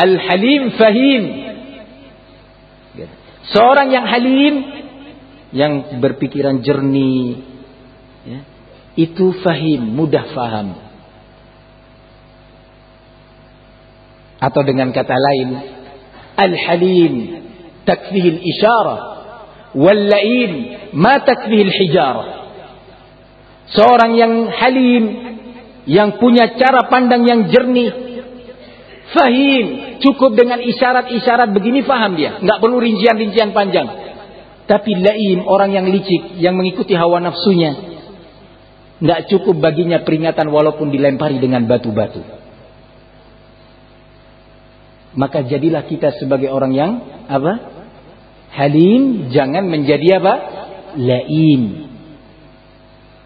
Al-halim fahim. Seorang yang halim, yang berpikiran jernih, ya, itu fahim, mudah faham. Atau dengan kata lain, al-halim takfihil isyarah, wal-la'in ma takfihil hijarah. Seorang yang halim, yang punya cara pandang yang jernih, Fahim. Cukup dengan isyarat-isyarat begini faham dia. Nggak perlu rincian-rincian panjang. Tapi laim, orang yang licik, yang mengikuti hawa nafsunya. Nggak cukup baginya peringatan walaupun dilempari dengan batu-batu. Maka jadilah kita sebagai orang yang apa? Halim, jangan menjadi apa? Laim.